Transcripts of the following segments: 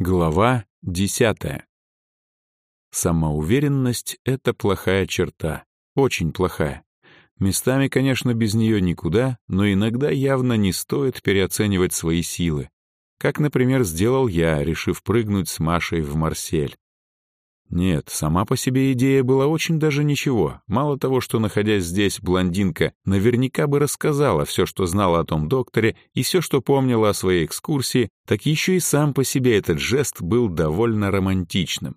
Глава десятая. Самоуверенность — это плохая черта, очень плохая. Местами, конечно, без нее никуда, но иногда явно не стоит переоценивать свои силы. Как, например, сделал я, решив прыгнуть с Машей в Марсель. Нет, сама по себе идея была очень даже ничего. Мало того, что, находясь здесь, блондинка наверняка бы рассказала все, что знала о том докторе и все, что помнила о своей экскурсии, так еще и сам по себе этот жест был довольно романтичным.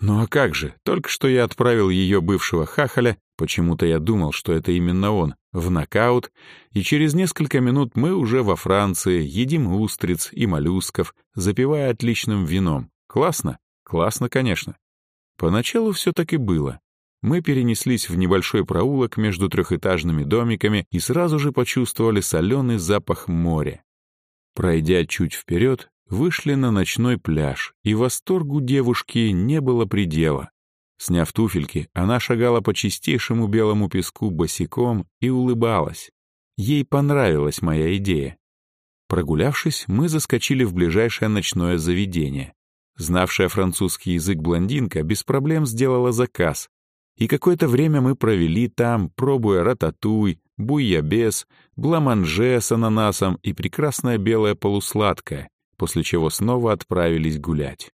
Ну а как же, только что я отправил ее бывшего хахаля, почему-то я думал, что это именно он, в нокаут, и через несколько минут мы уже во Франции едим устриц и моллюсков, запивая отличным вином. Классно? Классно, конечно. Поначалу все так и было. Мы перенеслись в небольшой проулок между трехэтажными домиками и сразу же почувствовали соленый запах моря. Пройдя чуть вперед, вышли на ночной пляж, и восторгу девушки не было предела. Сняв туфельки, она шагала по чистейшему белому песку босиком и улыбалась. Ей понравилась моя идея. Прогулявшись, мы заскочили в ближайшее ночное заведение. Знавшая французский язык блондинка без проблем сделала заказ. И какое-то время мы провели там, пробуя рататуй, буйябес, бламанже с ананасом и прекрасное белое полусладкое, после чего снова отправились гулять.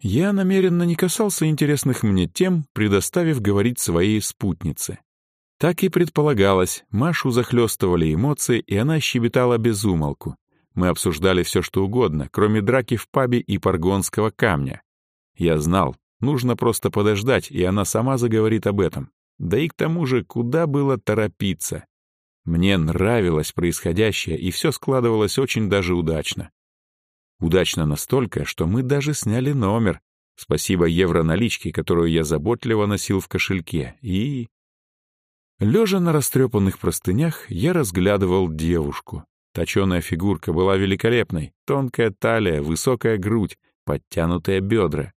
Я намеренно не касался интересных мне тем, предоставив говорить своей спутнице. Так и предполагалось, Машу захлестывали эмоции, и она щебетала без умолку. Мы обсуждали все, что угодно, кроме драки в пабе и паргонского камня. Я знал, нужно просто подождать, и она сама заговорит об этом. Да и к тому же, куда было торопиться? Мне нравилось происходящее, и все складывалось очень даже удачно. Удачно настолько, что мы даже сняли номер. Спасибо евро-наличке, которую я заботливо носил в кошельке. И... Лежа на растрепанных простынях, я разглядывал девушку. Точеная фигурка была великолепной, тонкая талия, высокая грудь, подтянутые бедра.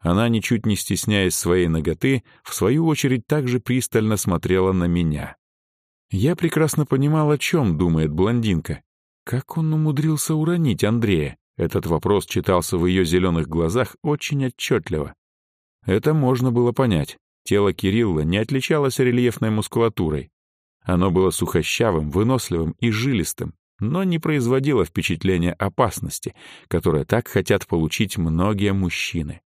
Она, ничуть не стесняясь своей ноготы, в свою очередь также пристально смотрела на меня. Я прекрасно понимал, о чем думает блондинка. Как он умудрился уронить Андрея? Этот вопрос читался в ее зеленых глазах очень отчетливо. Это можно было понять. Тело Кирилла не отличалось рельефной мускулатурой. Оно было сухощавым, выносливым и жилистым, но не производило впечатления опасности, которое так хотят получить многие мужчины.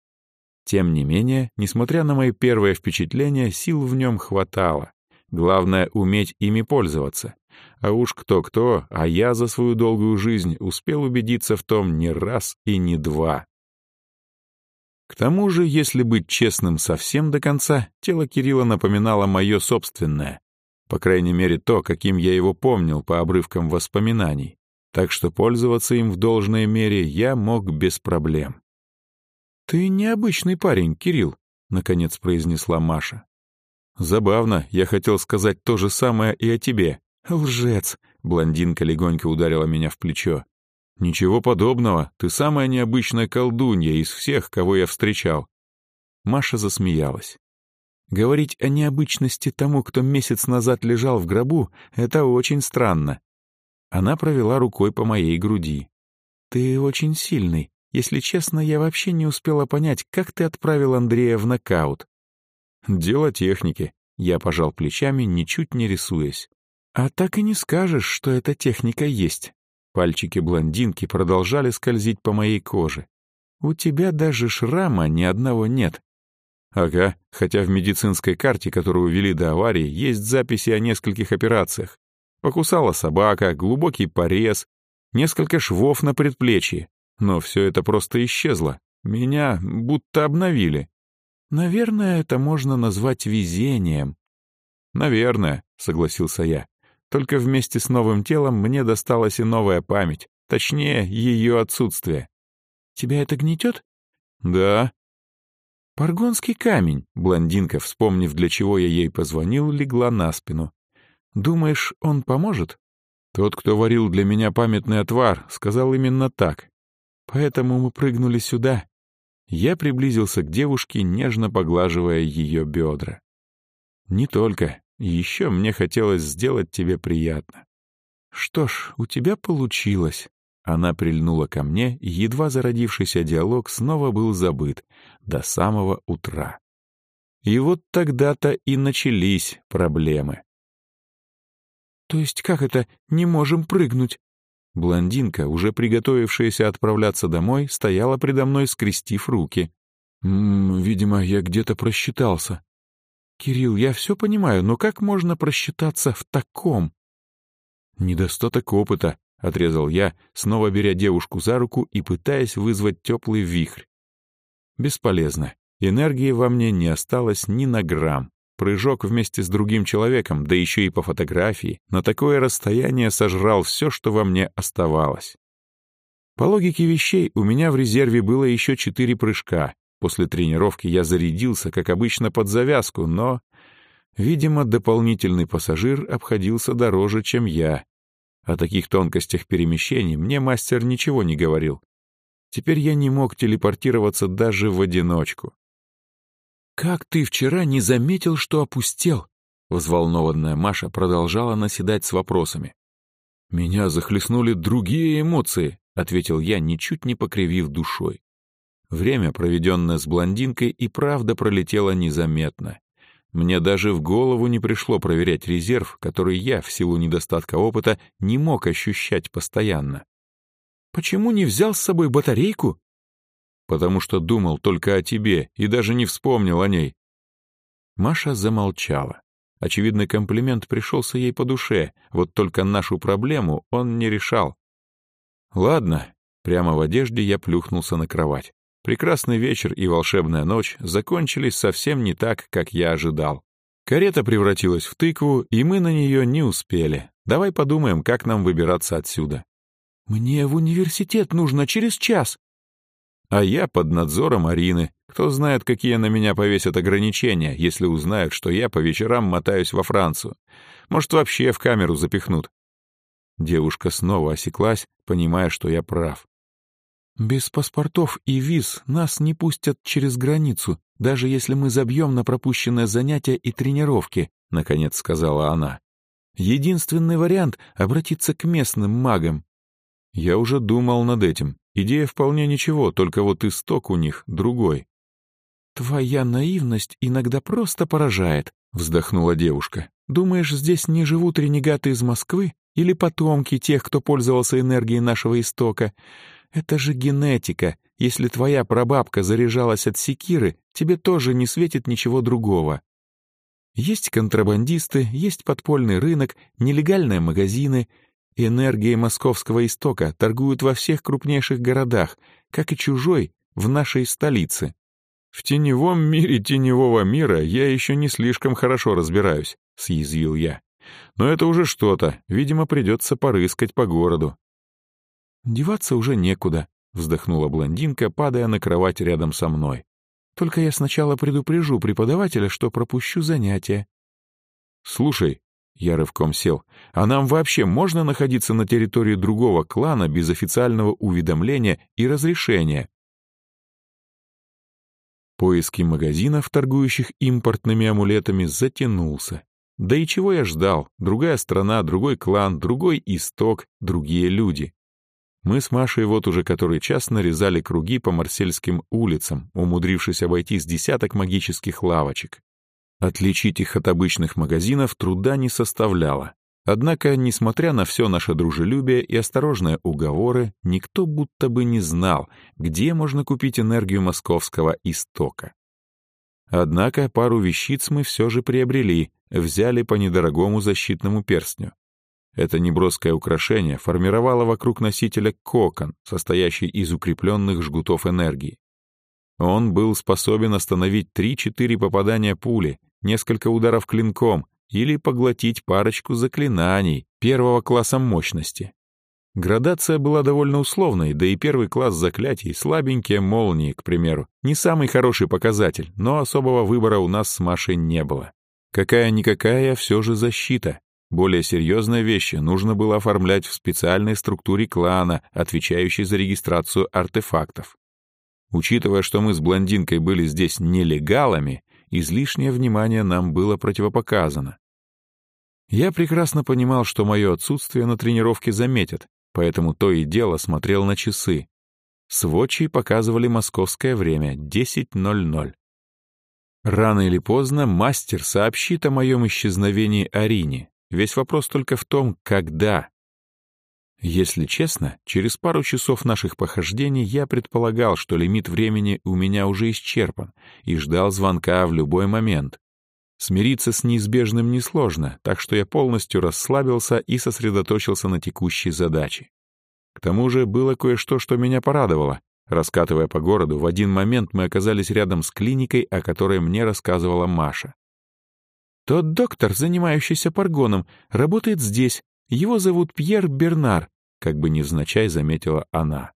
Тем не менее, несмотря на мои первые впечатления, сил в нем хватало. Главное — уметь ими пользоваться. А уж кто-кто, а я за свою долгую жизнь успел убедиться в том не раз и не два. К тому же, если быть честным совсем до конца, тело Кирилла напоминало мое собственное. По крайней мере, то, каким я его помнил по обрывкам воспоминаний. Так что пользоваться им в должной мере я мог без проблем. «Ты необычный парень, Кирилл», — наконец произнесла Маша. «Забавно, я хотел сказать то же самое и о тебе. Лжец!» — блондинка легонько ударила меня в плечо. «Ничего подобного, ты самая необычная колдунья из всех, кого я встречал». Маша засмеялась. Говорить о необычности тому, кто месяц назад лежал в гробу, это очень странно. Она провела рукой по моей груди. «Ты очень сильный. Если честно, я вообще не успела понять, как ты отправил Андрея в нокаут». «Дело техники», — я пожал плечами, ничуть не рисуясь. «А так и не скажешь, что эта техника есть». Пальчики блондинки продолжали скользить по моей коже. «У тебя даже шрама ни одного нет, Ага, хотя в медицинской карте, которую ввели до аварии, есть записи о нескольких операциях. Покусала собака, глубокий порез, несколько швов на предплечье. Но все это просто исчезло. Меня будто обновили. Наверное, это можно назвать везением. Наверное, согласился я. Только вместе с новым телом мне досталась и новая память, точнее, ее отсутствие. Тебя это гнетет? Да, «Паргонский камень», — блондинка, вспомнив, для чего я ей позвонил, легла на спину. «Думаешь, он поможет?» «Тот, кто варил для меня памятный отвар, сказал именно так. Поэтому мы прыгнули сюда». Я приблизился к девушке, нежно поглаживая ее бедра. «Не только. Еще мне хотелось сделать тебе приятно». «Что ж, у тебя получилось». Она прильнула ко мне, и едва зародившийся диалог снова был забыт до самого утра. И вот тогда-то и начались проблемы. «То есть как это «не можем прыгнуть»?» Блондинка, уже приготовившаяся отправляться домой, стояла предо мной, скрестив руки. «М -м, «Видимо, я где-то просчитался». «Кирилл, я все понимаю, но как можно просчитаться в таком?» «Недостаток опыта», — отрезал я, снова беря девушку за руку и пытаясь вызвать теплый вихрь. «Бесполезно. Энергии во мне не осталось ни на грамм. Прыжок вместе с другим человеком, да еще и по фотографии, на такое расстояние сожрал все, что во мне оставалось. По логике вещей, у меня в резерве было еще четыре прыжка. После тренировки я зарядился, как обычно, под завязку, но, видимо, дополнительный пассажир обходился дороже, чем я. О таких тонкостях перемещений мне мастер ничего не говорил. Теперь я не мог телепортироваться даже в одиночку. «Как ты вчера не заметил, что опустел?» Взволнованная Маша продолжала наседать с вопросами. «Меня захлестнули другие эмоции», — ответил я, ничуть не покривив душой. Время, проведенное с блондинкой, и правда пролетело незаметно. Мне даже в голову не пришло проверять резерв, который я, в силу недостатка опыта, не мог ощущать постоянно. «Почему не взял с собой батарейку?» потому что думал только о тебе и даже не вспомнил о ней». Маша замолчала. Очевидный комплимент пришелся ей по душе, вот только нашу проблему он не решал. «Ладно», — прямо в одежде я плюхнулся на кровать. Прекрасный вечер и волшебная ночь закончились совсем не так, как я ожидал. Карета превратилась в тыкву, и мы на нее не успели. Давай подумаем, как нам выбираться отсюда. «Мне в университет нужно через час», а я под надзором Арины. Кто знает, какие на меня повесят ограничения, если узнают, что я по вечерам мотаюсь во Францию. Может, вообще в камеру запихнут. Девушка снова осеклась, понимая, что я прав. «Без паспортов и виз нас не пустят через границу, даже если мы забьем на пропущенное занятия и тренировки», — наконец сказала она. «Единственный вариант — обратиться к местным магам». Я уже думал над этим. Идея вполне ничего, только вот исток у них другой. «Твоя наивность иногда просто поражает», — вздохнула девушка. «Думаешь, здесь не живут ренегаты из Москвы или потомки тех, кто пользовался энергией нашего истока? Это же генетика. Если твоя прабабка заряжалась от секиры, тебе тоже не светит ничего другого. Есть контрабандисты, есть подпольный рынок, нелегальные магазины — Энергией московского истока торгуют во всех крупнейших городах, как и чужой в нашей столице. В теневом мире теневого мира я еще не слишком хорошо разбираюсь, съязвил я. Но это уже что-то, видимо, придется порыскать по городу. Деваться уже некуда, вздохнула блондинка, падая на кровать рядом со мной. Только я сначала предупрежу преподавателя, что пропущу занятия. Слушай, я рывком сел. «А нам вообще можно находиться на территории другого клана без официального уведомления и разрешения?» Поиски магазинов, торгующих импортными амулетами, затянулся. Да и чего я ждал? Другая страна, другой клан, другой исток, другие люди. Мы с Машей вот уже который час нарезали круги по марсельским улицам, умудрившись обойти с десяток магических лавочек. Отличить их от обычных магазинов труда не составляло. Однако, несмотря на все наше дружелюбие и осторожные уговоры, никто будто бы не знал, где можно купить энергию московского истока. Однако пару вещиц мы все же приобрели, взяли по недорогому защитному перстню. Это неброское украшение формировало вокруг носителя кокон, состоящий из укрепленных жгутов энергии. Он был способен остановить 3-4 попадания пули, несколько ударов клинком или поглотить парочку заклинаний первого класса мощности. Градация была довольно условной, да и первый класс заклятий, слабенькие молнии, к примеру, не самый хороший показатель, но особого выбора у нас с Машей не было. Какая-никакая все же защита. Более серьезные вещи нужно было оформлять в специальной структуре клана, отвечающей за регистрацию артефактов. Учитывая, что мы с блондинкой были здесь нелегалами, излишнее внимание нам было противопоказано. Я прекрасно понимал, что мое отсутствие на тренировке заметят, поэтому то и дело смотрел на часы. Сводчи показывали московское время — 10.00. Рано или поздно мастер сообщит о моем исчезновении Арине. Весь вопрос только в том, когда. Если честно, через пару часов наших похождений я предполагал, что лимит времени у меня уже исчерпан, и ждал звонка в любой момент. Смириться с неизбежным несложно, так что я полностью расслабился и сосредоточился на текущей задаче. К тому же было кое-что, что меня порадовало. Раскатывая по городу, в один момент мы оказались рядом с клиникой, о которой мне рассказывала Маша. «Тот доктор, занимающийся паргоном, работает здесь. Его зовут Пьер Бернар», — как бы невзначай заметила она.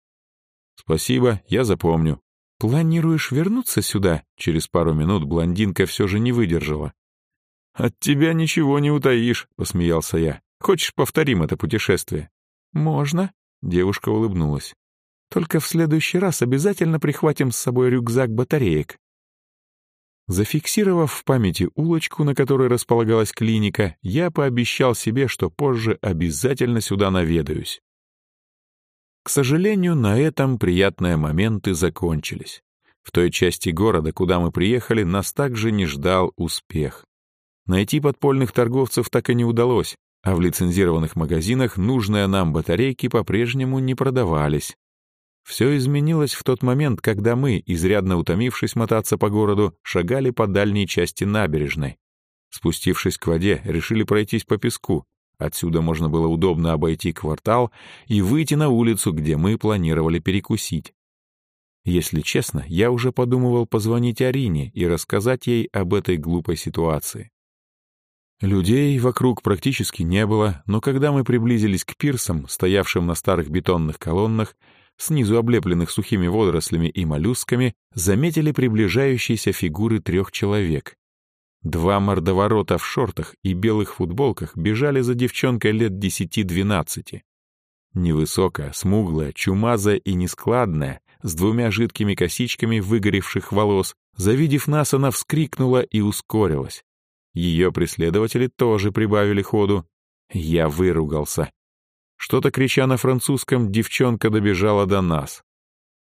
«Спасибо, я запомню». «Планируешь вернуться сюда?» Через пару минут блондинка все же не выдержала. «От тебя ничего не утаишь», — посмеялся я. «Хочешь, повторим это путешествие?» «Можно», Девушка улыбнулась. «Только в следующий раз обязательно прихватим с собой рюкзак батареек». Зафиксировав в памяти улочку, на которой располагалась клиника, я пообещал себе, что позже обязательно сюда наведаюсь. К сожалению, на этом приятные моменты закончились. В той части города, куда мы приехали, нас также не ждал успех. Найти подпольных торговцев так и не удалось, а в лицензированных магазинах нужные нам батарейки по-прежнему не продавались. Все изменилось в тот момент, когда мы, изрядно утомившись мотаться по городу, шагали по дальней части набережной. Спустившись к воде, решили пройтись по песку. Отсюда можно было удобно обойти квартал и выйти на улицу, где мы планировали перекусить. Если честно, я уже подумывал позвонить Арине и рассказать ей об этой глупой ситуации. Людей вокруг практически не было, но когда мы приблизились к пирсам, стоявшим на старых бетонных колоннах, снизу облепленных сухими водорослями и моллюсками, заметили приближающиеся фигуры трех человек. Два мордоворота в шортах и белых футболках бежали за девчонкой лет десяти-двенадцати. Невысокая, смуглая, чумазая и нескладная, с двумя жидкими косичками выгоревших волос, завидев нас, она вскрикнула и ускорилась. Ее преследователи тоже прибавили ходу. Я выругался. Что-то крича на французском, девчонка добежала до нас.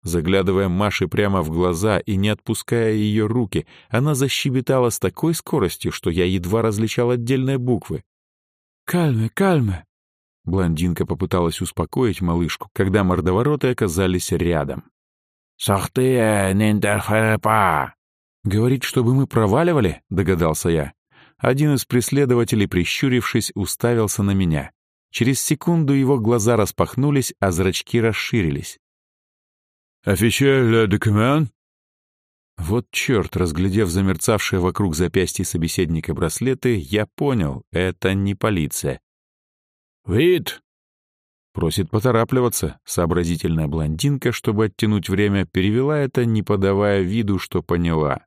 Заглядывая Маше прямо в глаза и не отпуская ее руки, она защебетала с такой скоростью, что я едва различал отдельные буквы. «Кальме, кальме!» Блондинка попыталась успокоить малышку, когда мордовороты оказались рядом. «Сохты, не интерферепа!» «Говорит, чтобы мы проваливали?» — догадался я. Один из преследователей, прищурившись, уставился на меня. Через секунду его глаза распахнулись, а зрачки расширились. «Официальный документ?» Вот черт, разглядев замерцавшие вокруг запястья собеседника браслеты, я понял, это не полиция. «Вид!» Просит поторапливаться. Сообразительная блондинка, чтобы оттянуть время, перевела это, не подавая виду, что поняла.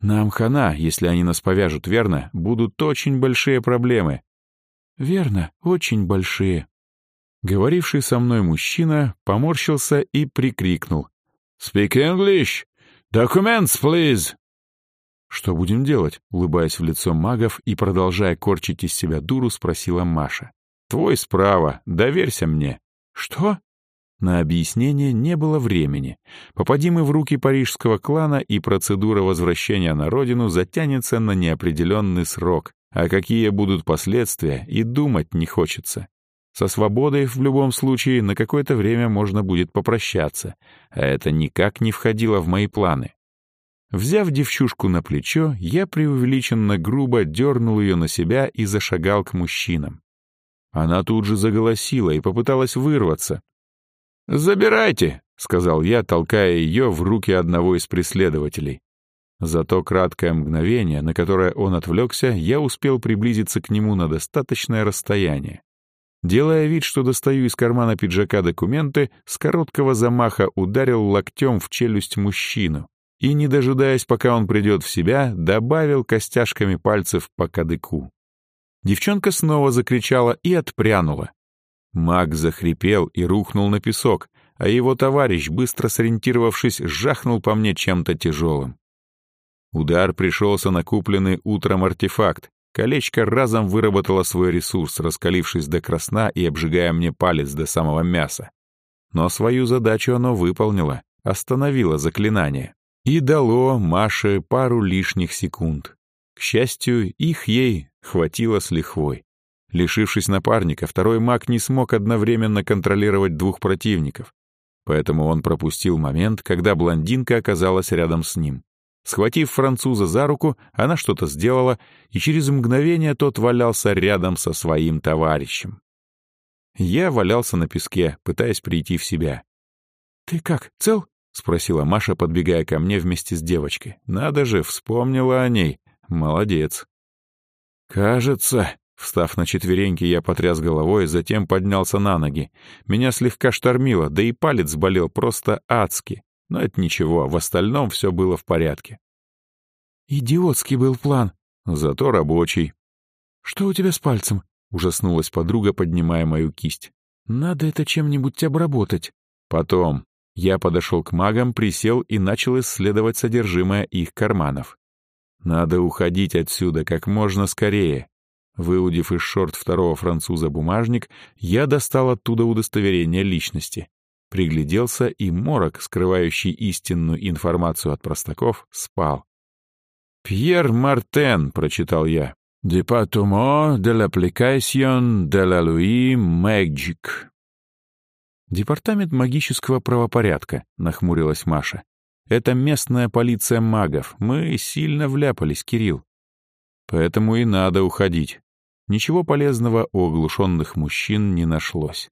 Нам хана, если они нас повяжут, верно? Будут очень большие проблемы. Верно, очень большие. Говоривший со мной мужчина поморщился и прикрикнул. «Speak English! Documents, please!» «Что будем делать?» — улыбаясь в лицо магов и продолжая корчить из себя дуру, спросила Маша. «Твой справа, доверься мне». «Что?» На объяснение не было времени. Попади мы в руки парижского клана, и процедура возвращения на родину затянется на неопределенный срок. А какие будут последствия, и думать не хочется. Со свободой в любом случае на какое-то время можно будет попрощаться, а это никак не входило в мои планы. Взяв девчушку на плечо, я преувеличенно грубо дернул ее на себя и зашагал к мужчинам. Она тут же заголосила и попыталась вырваться, «Забирайте», — сказал я, толкая ее в руки одного из преследователей. За то краткое мгновение, на которое он отвлекся, я успел приблизиться к нему на достаточное расстояние. Делая вид, что достаю из кармана пиджака документы, с короткого замаха ударил локтем в челюсть мужчину и, не дожидаясь, пока он придет в себя, добавил костяшками пальцев по кадыку. Девчонка снова закричала и отпрянула. Маг захрипел и рухнул на песок, а его товарищ, быстро сориентировавшись, жахнул по мне чем-то тяжелым. Удар пришелся на купленный утром артефакт. Колечко разом выработало свой ресурс, раскалившись до красна и обжигая мне палец до самого мяса. Но свою задачу оно выполнило, остановило заклинание и дало Маше пару лишних секунд. К счастью, их ей хватило с лихвой. Лишившись напарника, второй маг не смог одновременно контролировать двух противников. Поэтому он пропустил момент, когда блондинка оказалась рядом с ним. Схватив француза за руку, она что-то сделала, и через мгновение тот валялся рядом со своим товарищем. Я валялся на песке, пытаясь прийти в себя. «Ты как, цел?» — спросила Маша, подбегая ко мне вместе с девочкой. «Надо же, вспомнила о ней. Молодец». «Кажется...» Встав на четвереньки, я потряс головой, затем поднялся на ноги. Меня слегка штормило, да и палец болел просто адски. Но это ничего, в остальном все было в порядке. «Идиотский был план», зато рабочий. «Что у тебя с пальцем?» — ужаснулась подруга, поднимая мою кисть. «Надо это чем-нибудь обработать». Потом я подошел к магам, присел и начал исследовать содержимое их карманов. Надо уходить отсюда как можно скорее. Выудив из шорт второго француза бумажник, я достал оттуда удостоверение личности. Пригляделся, и морок, скрывающий истинную информацию от простаков, спал. «Пьер Мартен», — прочитал я. «Департамо de l'application de la Louis Magic». «Департамент магического правопорядка», — нахмурилась Маша. «Это местная полиция магов. Мы сильно вляпались, Кирилл. Поэтому и надо уходить. Ничего полезного у оглушенных мужчин не нашлось.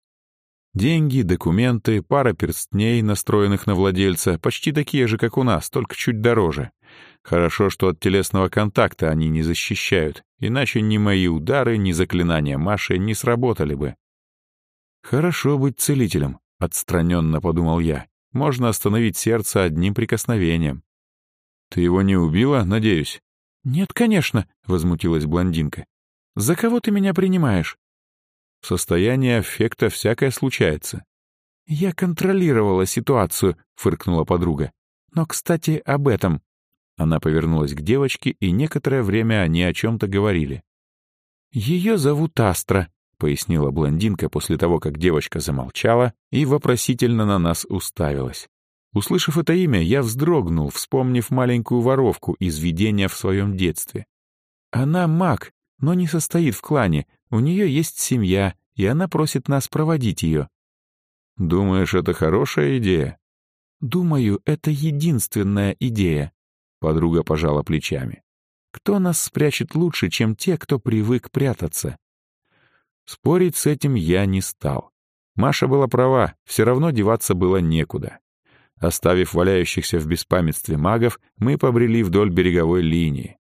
Деньги, документы, пара перстней, настроенных на владельца, почти такие же, как у нас, только чуть дороже. Хорошо, что от телесного контакта они не защищают, иначе ни мои удары, ни заклинания Маши не сработали бы. «Хорошо быть целителем», — отстраненно подумал я. «Можно остановить сердце одним прикосновением». «Ты его не убила, надеюсь?» «Нет, конечно», — возмутилась блондинка. За кого ты меня принимаешь?» В состоянии аффекта всякое случается. «Я контролировала ситуацию», — фыркнула подруга. «Но, кстати, об этом». Она повернулась к девочке, и некоторое время они о чем-то говорили. «Ее зовут Астра», — пояснила блондинка после того, как девочка замолчала и вопросительно на нас уставилась. Услышав это имя, я вздрогнул, вспомнив маленькую воровку из видения в своем детстве. Она маг, но не состоит в клане, у нее есть семья, и она просит нас проводить ее. Думаешь, это хорошая идея? Думаю, это единственная идея. Подруга пожала плечами. Кто нас спрячет лучше, чем те, кто привык прятаться? Спорить с этим я не стал. Маша была права, все равно деваться было некуда. Оставив валяющихся в беспамятстве магов, мы побрели вдоль береговой линии.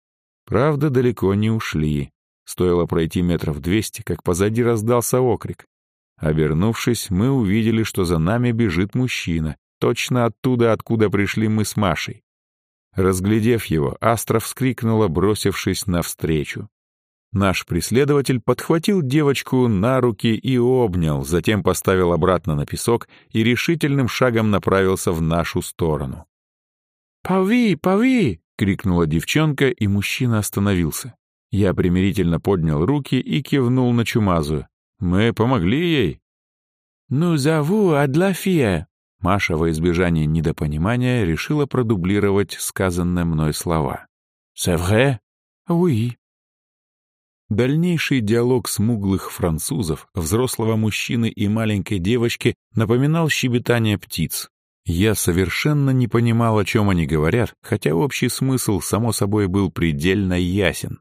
Правда, далеко не ушли. Стоило пройти метров двести, как позади раздался окрик. Обернувшись, мы увидели, что за нами бежит мужчина, точно оттуда, откуда пришли мы с Машей. Разглядев его, Астра вскрикнула, бросившись навстречу. Наш преследователь подхватил девочку на руки и обнял, затем поставил обратно на песок и решительным шагом направился в нашу сторону. «Пави, пави!» — крикнула девчонка, и мужчина остановился. Я примирительно поднял руки и кивнул на Чумазу. «Мы помогли ей». «Ну, зову Адлафия». Маша во избежание недопонимания решила продублировать сказанные мной слова. «C'est vrai?» «Oui». Дальнейший диалог смуглых французов, взрослого мужчины и маленькой девочки напоминал щебетание птиц. Я совершенно не понимал, о чем они говорят, хотя общий смысл, само собой, был предельно ясен.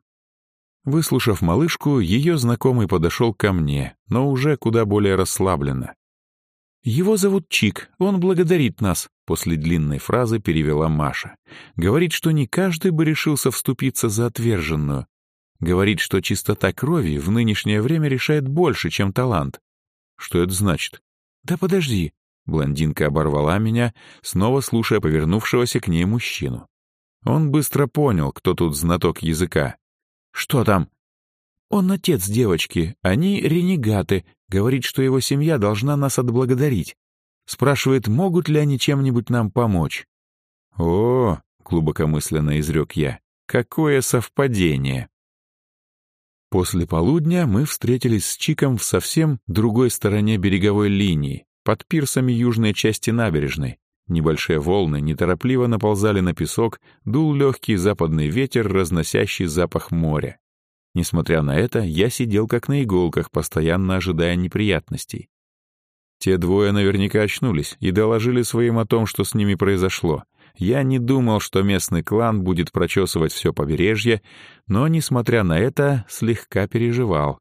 Выслушав малышку, ее знакомый подошел ко мне, но уже куда более расслабленно. «Его зовут Чик, он благодарит нас», — после длинной фразы перевела Маша. «Говорит, что не каждый бы решился вступиться за отверженную. Говорит, что чистота крови в нынешнее время решает больше, чем талант». «Что это значит?» «Да подожди», — блондинка оборвала меня, снова слушая повернувшегося к ней мужчину. Он быстро понял, кто тут знаток языка. «Что там?» «Он отец девочки. Они ренегаты. Говорит, что его семья должна нас отблагодарить. Спрашивает, могут ли они чем-нибудь нам помочь». «О!» — глубокомысленно изрек я. «Какое совпадение!» После полудня мы встретились с Чиком в совсем другой стороне береговой линии, под пирсами южной части набережной. Небольшие волны неторопливо наползали на песок, дул легкий западный ветер, разносящий запах моря. Несмотря на это, я сидел как на иголках, постоянно ожидая неприятностей. Те двое наверняка очнулись и доложили своим о том, что с ними произошло. Я не думал, что местный клан будет прочесывать все побережье, но, несмотря на это, слегка переживал.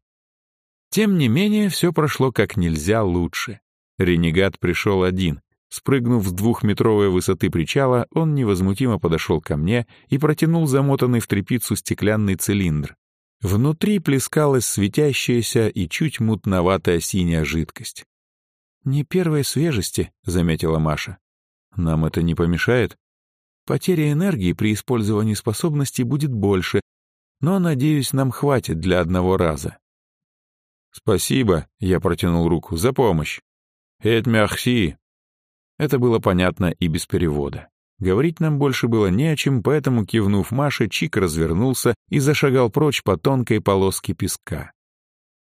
Тем не менее, все прошло как нельзя лучше. Ренегат пришел один. Спрыгнув с двухметровой высоты причала, он невозмутимо подошел ко мне и протянул замотанный в тряпицу стеклянный цилиндр. Внутри плескалась светящаяся и чуть мутноватая синяя жидкость. «Не первой свежести», — заметила Маша. «Нам это не помешает?» «Потеря энергии при использовании способностей будет больше, но, надеюсь, нам хватит для одного раза». «Спасибо», — я протянул руку, — «за помощь». «Эт мерси». Это было понятно и без перевода. Говорить нам больше было не о чем, поэтому, кивнув Маше, Чик развернулся и зашагал прочь по тонкой полоске песка.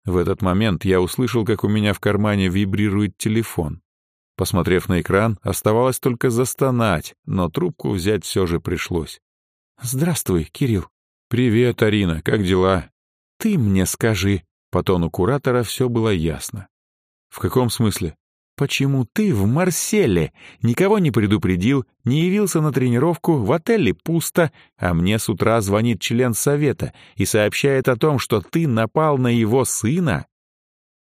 В этот момент я услышал, как у меня в кармане вибрирует телефон. Посмотрев на экран, оставалось только застонать, но трубку взять все же пришлось. «Здравствуй, Кирилл». «Привет, Арина, как дела?» «Ты мне скажи». По тону куратора все было ясно. «В каком смысле?» «Почему ты в Марселе? Никого не предупредил, не явился на тренировку, в отеле пусто, а мне с утра звонит член совета и сообщает о том, что ты напал на его сына?»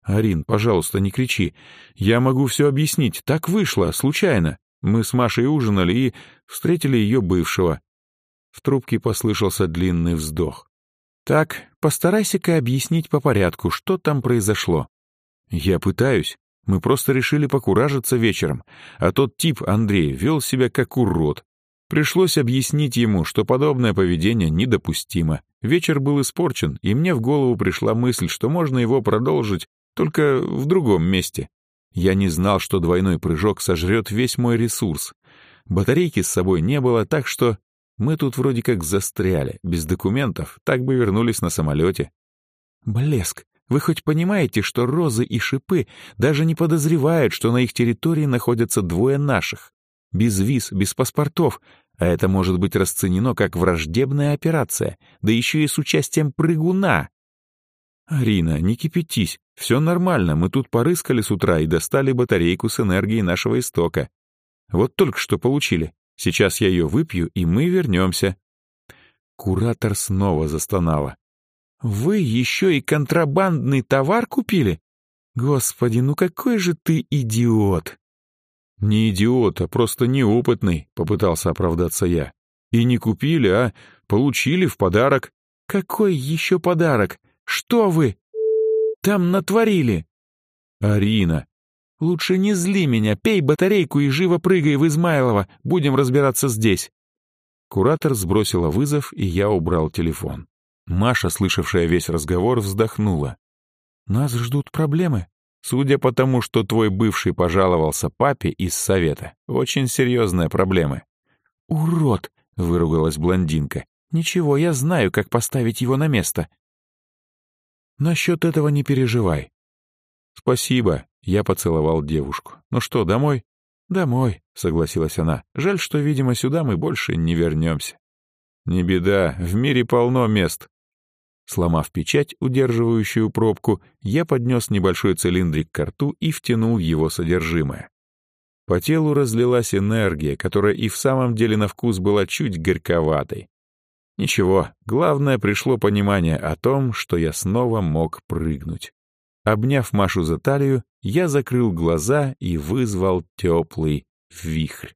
«Арин, пожалуйста, не кричи. Я могу все объяснить. Так вышло, случайно. Мы с Машей ужинали и встретили ее бывшего». В трубке послышался длинный вздох. «Так, постарайся-ка объяснить по порядку, что там произошло». «Я пытаюсь. Мы просто решили покуражиться вечером, а тот тип, Андрей, вел себя как урод. Пришлось объяснить ему, что подобное поведение недопустимо. Вечер был испорчен, и мне в голову пришла мысль, что можно его продолжить, только в другом месте. Я не знал, что двойной прыжок сожрет весь мой ресурс. Батарейки с собой не было, так что мы тут вроде как застряли, без документов, так бы вернулись на самолете. Блеск. Вы хоть понимаете, что розы и шипы даже не подозревают, что на их территории находятся двое наших? Без виз, без паспортов, а это может быть расценено как враждебная операция, да еще и с участием прыгуна. «Арина, не кипятись, все нормально, мы тут порыскали с утра и достали батарейку с энергией нашего истока. Вот только что получили. Сейчас я ее выпью, и мы вернемся». Куратор снова застонала. Вы еще и контрабандный товар купили? Господи, ну какой же ты идиот!» «Не идиот, а просто неопытный», — попытался оправдаться я. «И не купили, а получили в подарок». «Какой еще подарок? Что вы там натворили?» «Арина». «Лучше не зли меня, пей батарейку и живо прыгай в Измайлово, будем разбираться здесь». Куратор сбросила вызов, и я убрал телефон. Маша, слышавшая весь разговор, вздохнула. «Нас ждут проблемы. Судя по тому, что твой бывший пожаловался папе из совета, очень серьезные проблемы». «Урод!» — выругалась блондинка. «Ничего, я знаю, как поставить его на место». «Насчет этого не переживай». «Спасибо», — я поцеловал девушку. «Ну что, домой?» «Домой», — согласилась она. «Жаль, что, видимо, сюда мы больше не вернемся». «Не беда, в мире полно мест». Сломав печать, удерживающую пробку, я поднес небольшой цилиндрик к рту и втянул его содержимое. По телу разлилась энергия, которая и в самом деле на вкус была чуть горьковатой. Ничего, главное пришло понимание о том, что я снова мог прыгнуть. Обняв Машу за талию, я закрыл глаза и вызвал теплый вихрь.